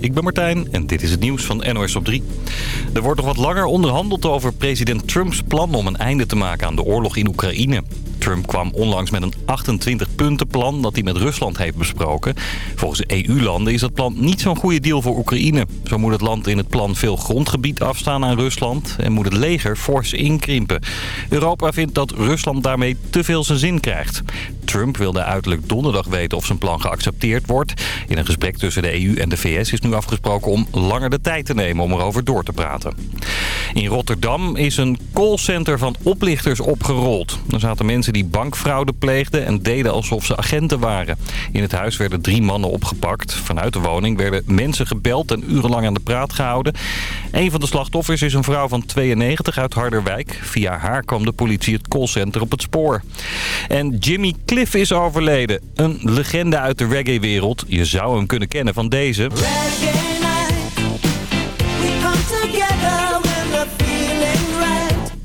ik ben Martijn en dit is het nieuws van NOS op 3. Er wordt nog wat langer onderhandeld over president Trumps plan om een einde te maken aan de oorlog in Oekraïne. Trump kwam onlangs met een 28-puntenplan dat hij met Rusland heeft besproken. Volgens EU-landen is dat plan niet zo'n goede deal voor Oekraïne. Zo moet het land in het plan veel grondgebied afstaan aan Rusland en moet het leger fors inkrimpen. Europa vindt dat Rusland daarmee te veel zijn zin krijgt. Trump wilde uiterlijk donderdag weten of zijn plan geaccepteerd wordt. In een gesprek tussen de EU en de VS is nu afgesproken om langer de tijd te nemen om erover door te praten. In Rotterdam is een callcenter van oplichters opgerold. Er zaten mensen die bankfraude pleegden en deden alsof ze agenten waren. In het huis werden drie mannen opgepakt. Vanuit de woning werden mensen gebeld en urenlang aan de praat gehouden. Een van de slachtoffers is een vrouw van 92 uit Harderwijk. Via haar kwam de politie het callcenter op het spoor. En Jimmy is overleden. Een legende uit de reggae-wereld. Je zou hem kunnen kennen van deze.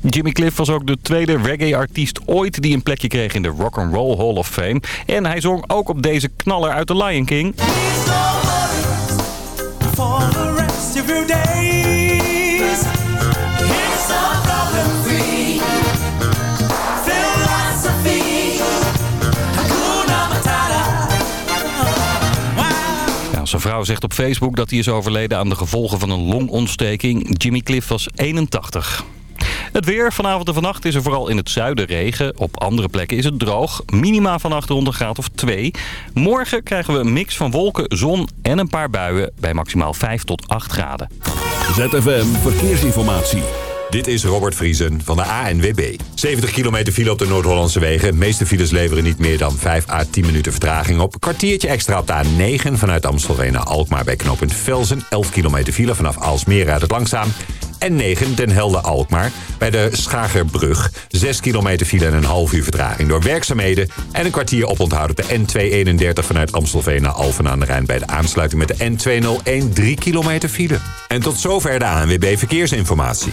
Jimmy Cliff was ook de tweede reggae-artiest ooit die een plekje kreeg in de Rock and Roll Hall of Fame. En hij zong ook op deze knaller uit The Lion King. Zijn vrouw zegt op Facebook dat hij is overleden aan de gevolgen van een longontsteking. Jimmy Cliff was 81. Het weer vanavond en vannacht is er vooral in het zuiden regen. Op andere plekken is het droog. Minima vannacht rond een graad of 2. Morgen krijgen we een mix van wolken, zon en een paar buien bij maximaal 5 tot 8 graden. ZFM Verkeersinformatie. Dit is Robert Vriesen van de ANWB. 70 kilometer file op de Noord-Hollandse wegen. De meeste files leveren niet meer dan 5 à 10 minuten vertraging op. Kwartiertje extra op de A9 vanuit Amstelveen naar Alkmaar bij knooppunt Velzen. 11 kilometer file vanaf Alsmeer uit het langzaam. En 9 Den Helder-Alkmaar bij de Schagerbrug. 6 kilometer file en een half uur vertraging door werkzaamheden. En een kwartier oponthoud op de N231 vanuit Amstelveen naar Alphen aan de Rijn... bij de aansluiting met de N201 3 kilometer file. En tot zover de ANWB Verkeersinformatie.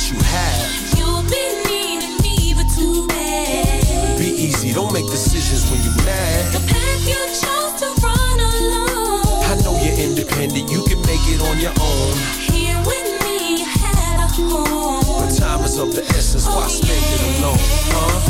what you have. You've been needing me, but too bad. Be easy, don't make decisions when you're mad. The path you chose to run alone. I know you're independent, you can make it on your own. Here with me, you had a home. But time is of the essence, oh, why spend it alone, huh?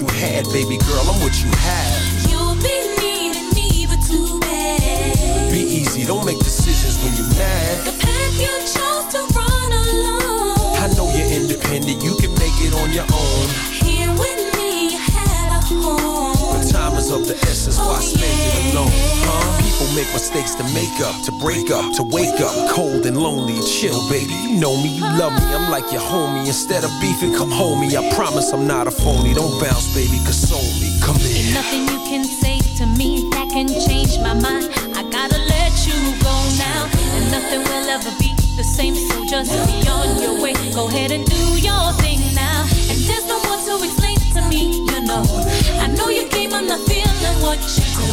What you had, baby girl. I'm what you have. You'll be needing me, but too bad. Be easy, don't make decisions when you're mad. The path you chose to run alone. I know you're independent, you can make it on your own. Here with me, you had a home. But time is of the essence, oh, why spend it alone, huh? People make mistakes to make up, to break up, to wake up. Cold and lonely chill, baby. You know me, you love me. I'm like your homie. Instead of beefing, come home me. I promise I'm not a phony. Don't bounce, baby, console me. Come in. Ain't nothing you can say to me that can change my mind. I gotta let you go now. And nothing will ever be the same. So just be on your way. Go ahead and do your thing now. And there's no more to explain to me, you know. I know you came, I'm not feeling what you do.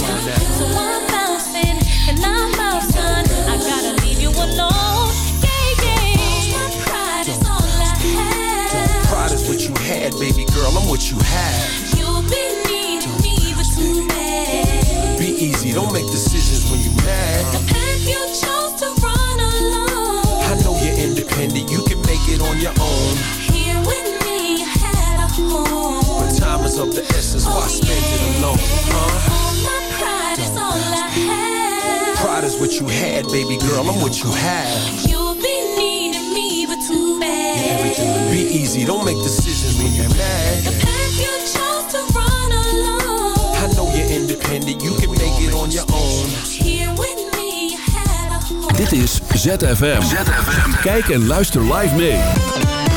So I'm bouncing and I'm son. I gotta leave you alone. Yeah, yeah. My pride is all I have. Pride is what you had, baby girl. I'm what you have. You'll be needing me, but too bad. Be easy, don't make decisions when you're mad. The path you chose to run alone. I know you're independent, you can make it on your own. Here with me, you had a home But time is of the essence, why spend alone, huh? All my pride is all I have. Pride is what you had, baby girl, I'm what you have. You'll be needing me, but too bad. Be easy, don't make decisions when you're mad. The path you chose to run alone. I know you're independent, you can make it on your own. Here with me, you had a home. Dit is ZFM. ZFM. Kijk en luister live mee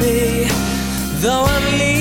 Though I'm leaving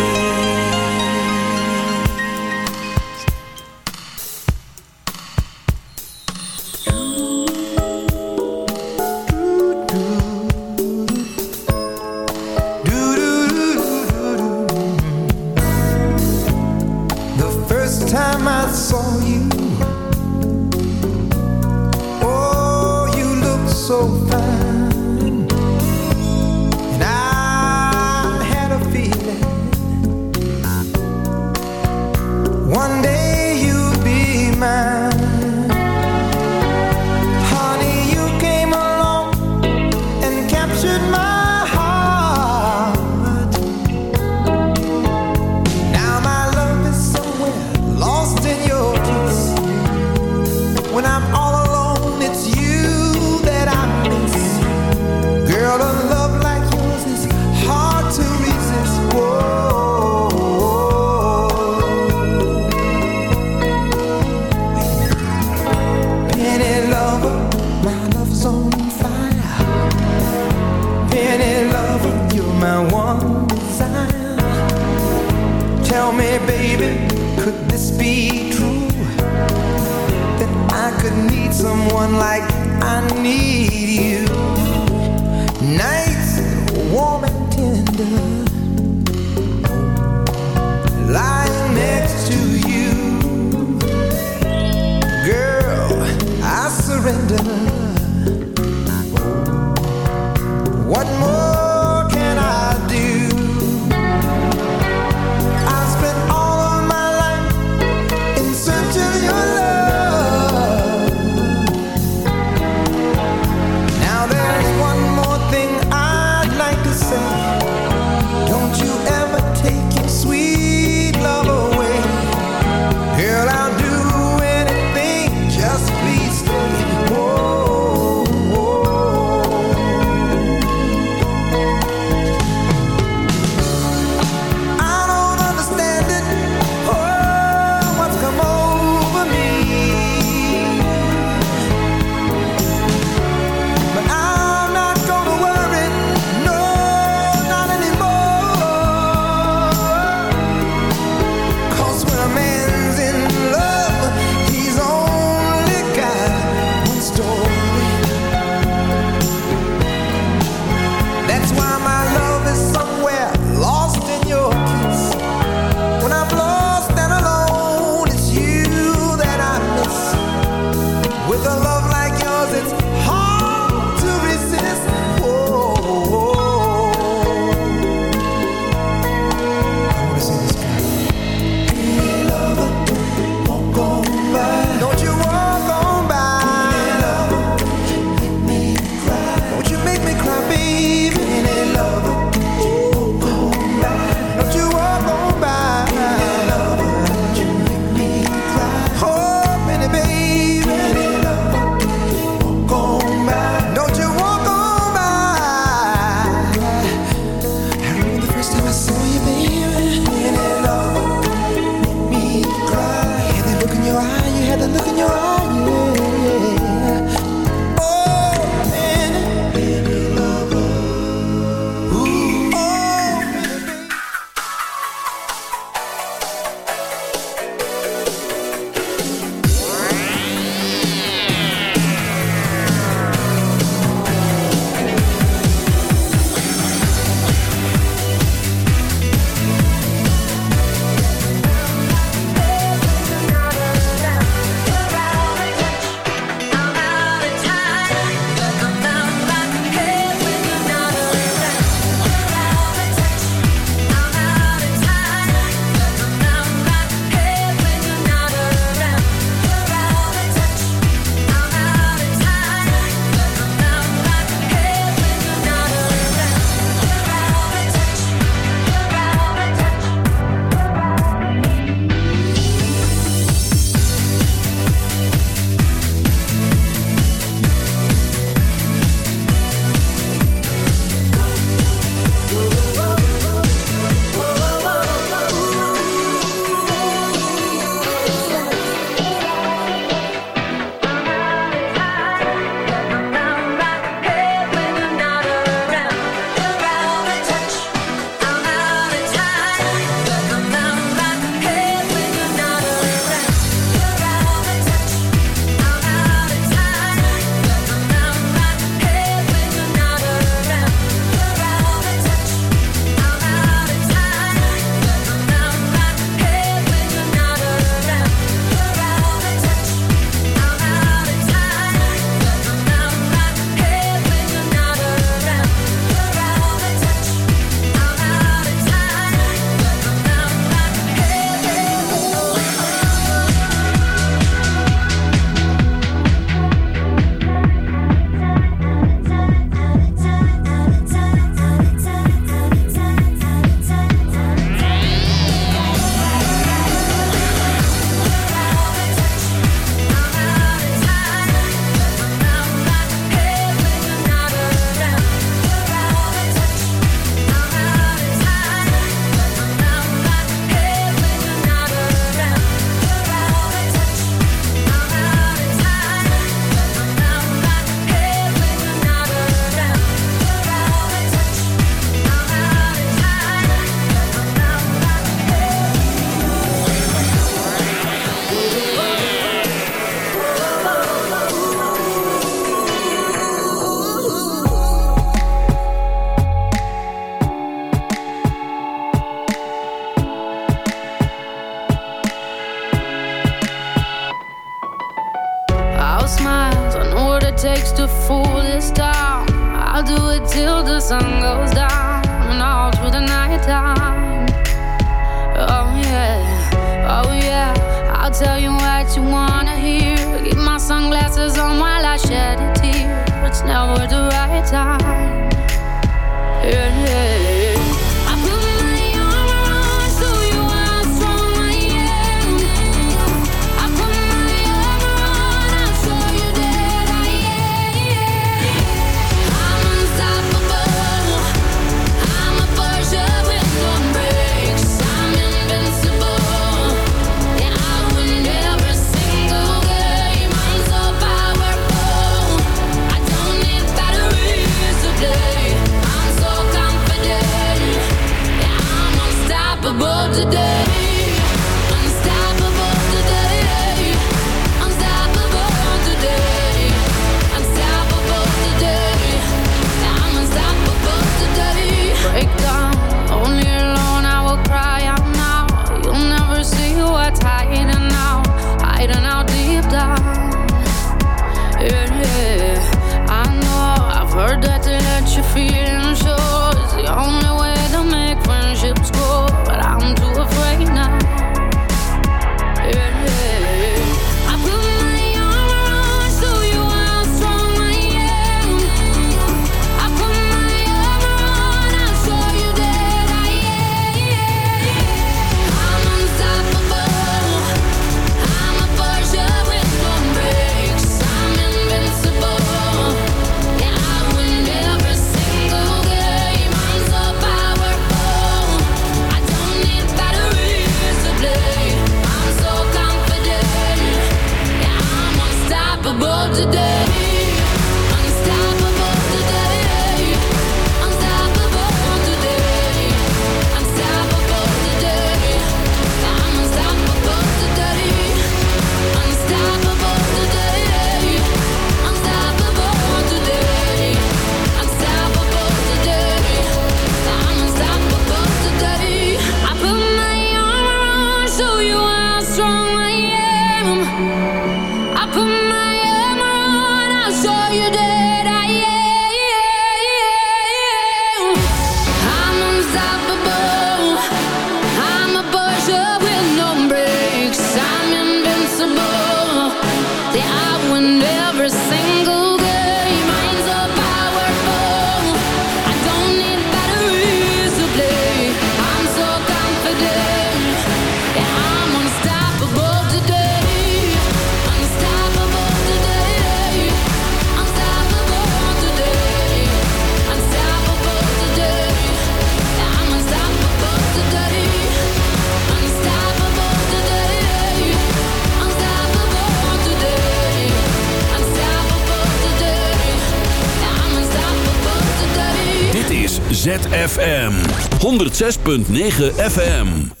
ZFM 106.9 FM.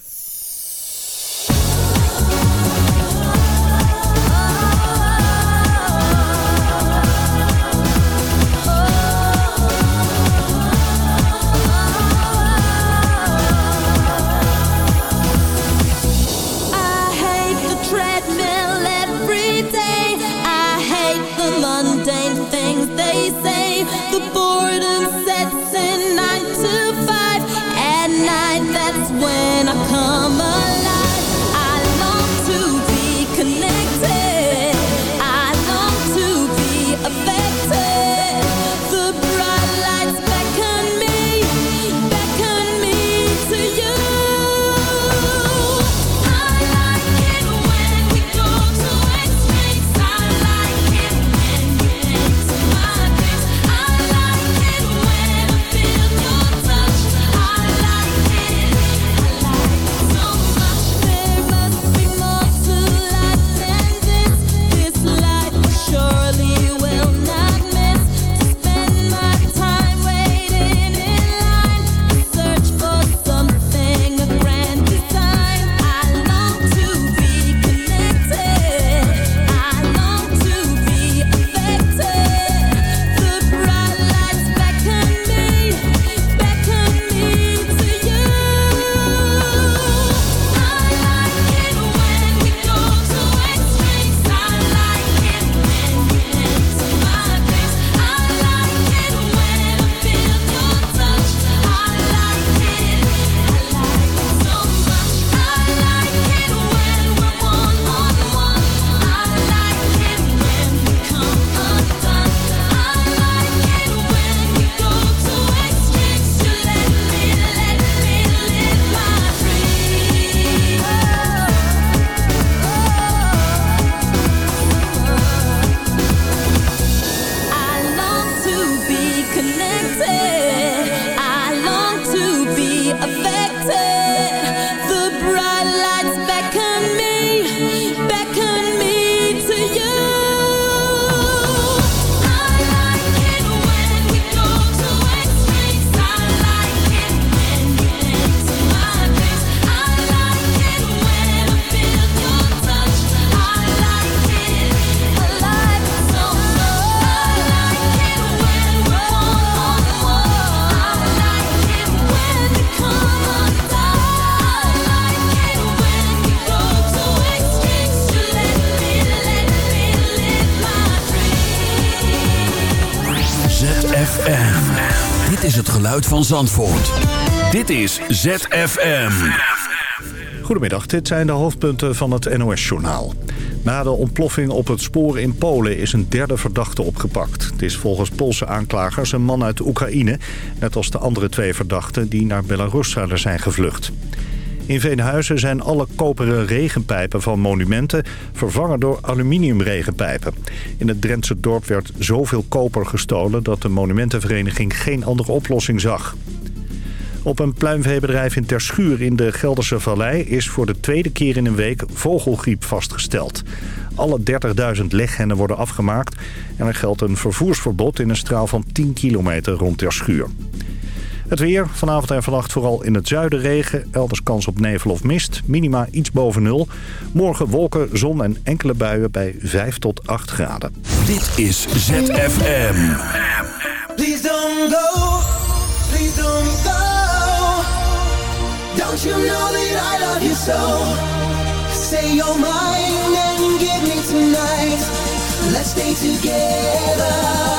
Geluid van Zandvoort. Dit is ZFM. Goedemiddag, dit zijn de hoofdpunten van het NOS-journaal. Na de ontploffing op het spoor in Polen is een derde verdachte opgepakt. Het is volgens Poolse aanklagers een man uit Oekraïne... net als de andere twee verdachten die naar Belarus zouden zijn gevlucht. In Veenhuizen zijn alle koperen regenpijpen van monumenten vervangen door aluminiumregenpijpen. In het Drentse dorp werd zoveel koper gestolen dat de monumentenvereniging geen andere oplossing zag. Op een pluimveebedrijf in Terschuur in de Gelderse Vallei is voor de tweede keer in een week vogelgriep vastgesteld. Alle 30.000 leghennen worden afgemaakt en er geldt een vervoersverbod in een straal van 10 kilometer rond Terschuur. Het weer, vanavond en vannacht vooral in het zuiden regen. Elders kans op nevel of mist. Minima iets boven nul. Morgen wolken, zon en enkele buien bij 5 tot 8 graden. Dit is ZFM. Please don't go, please don't go. Don't you know that I love you so? Say you're mine and give me tonight. Let's stay together.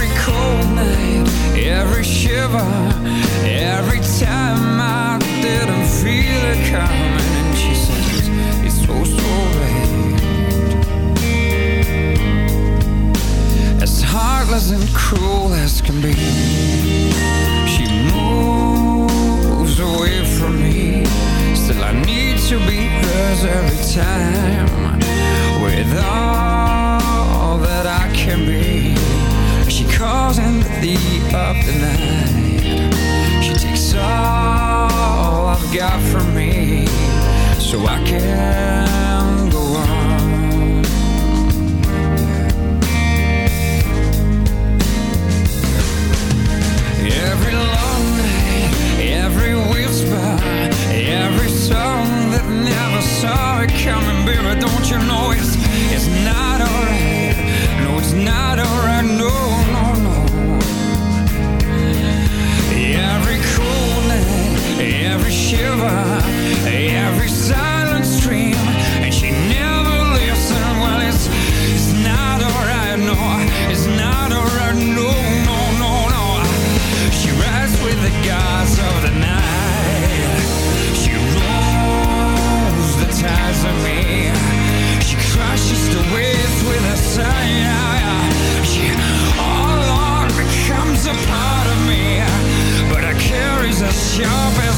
every cold night, every shiver, every time I didn't feel it coming. And she says, it's so, so late. As heartless and cruel as can be, she moves away from me. Still, I need to be hers every time with all that I can be she calls in the of the night. She takes all I've got from me So I can go on. Every long night, every whisper Every song that never saw it coming Baby, don't you know it's, it's not alright? No, it's not alright. Já best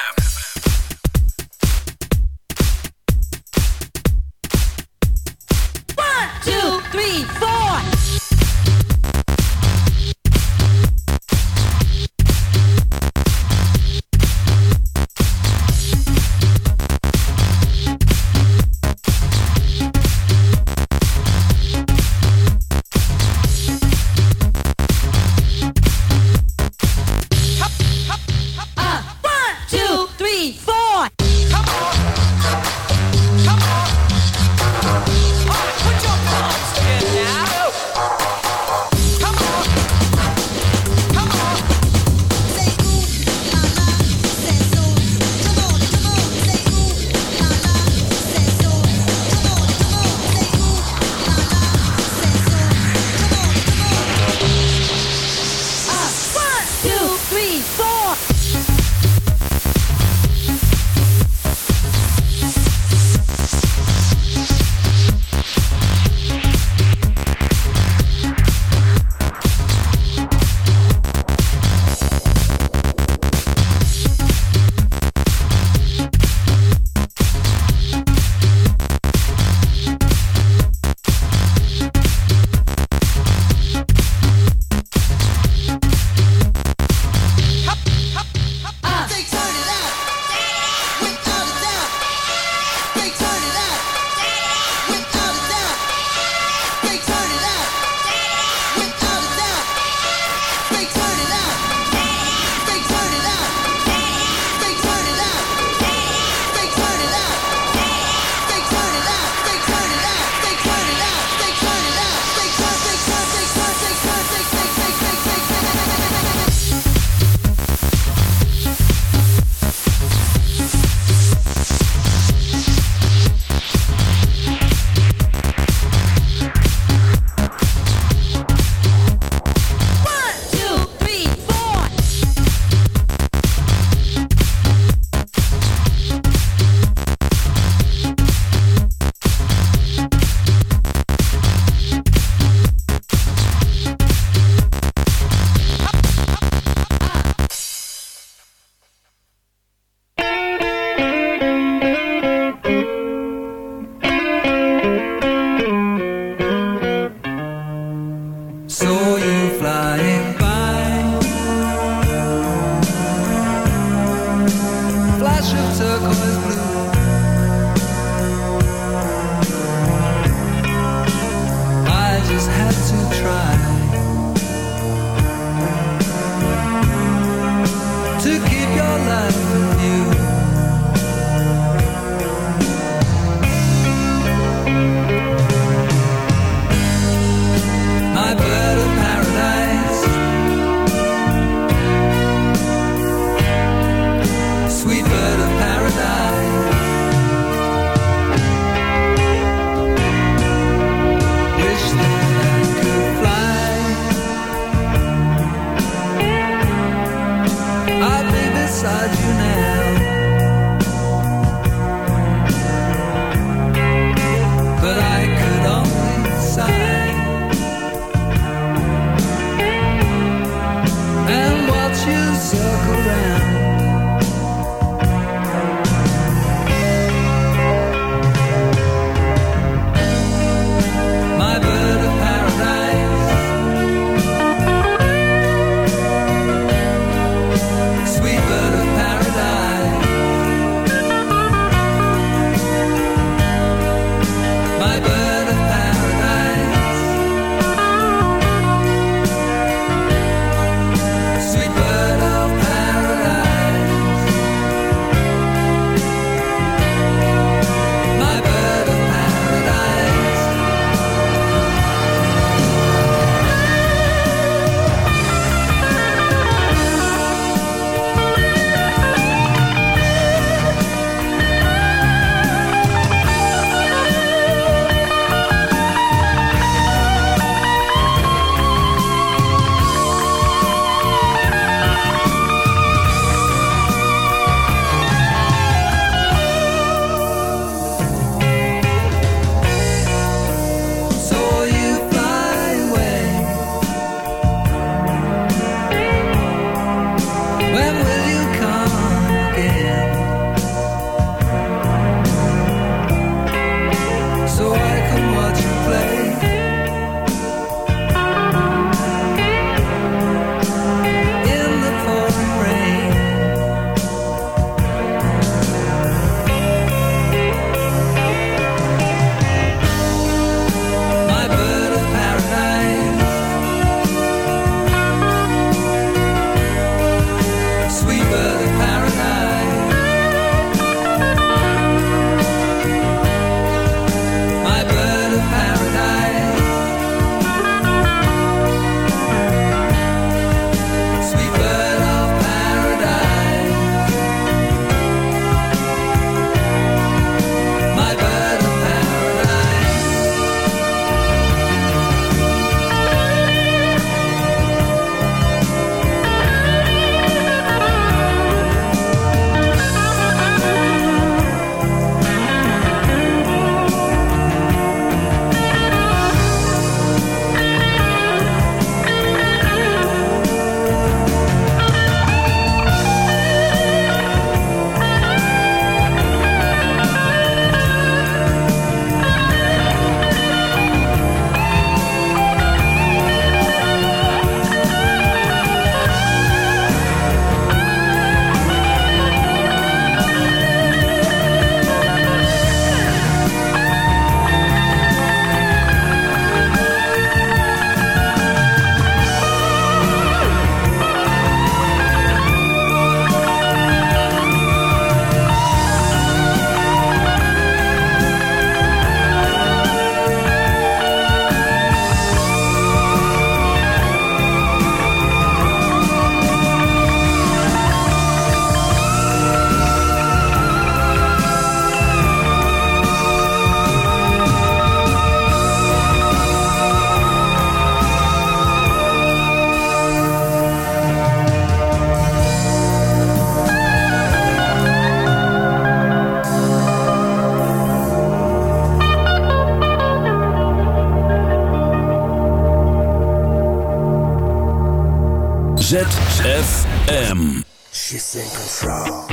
ZFM. She's in control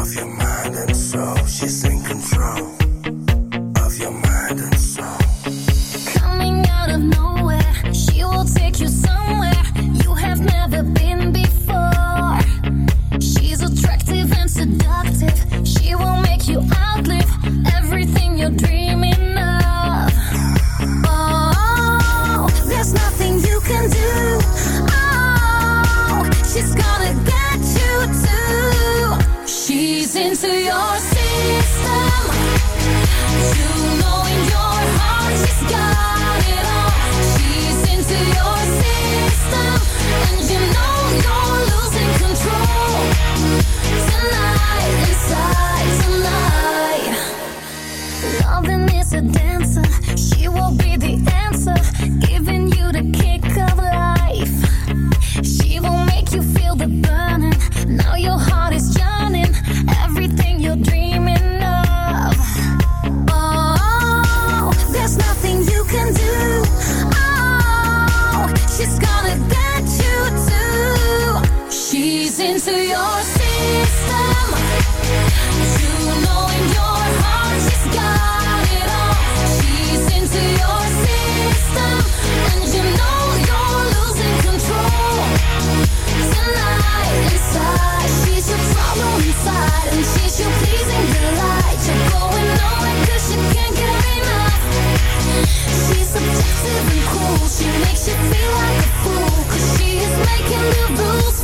of your mind and soul. She's in the rules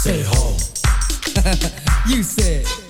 say home. you said.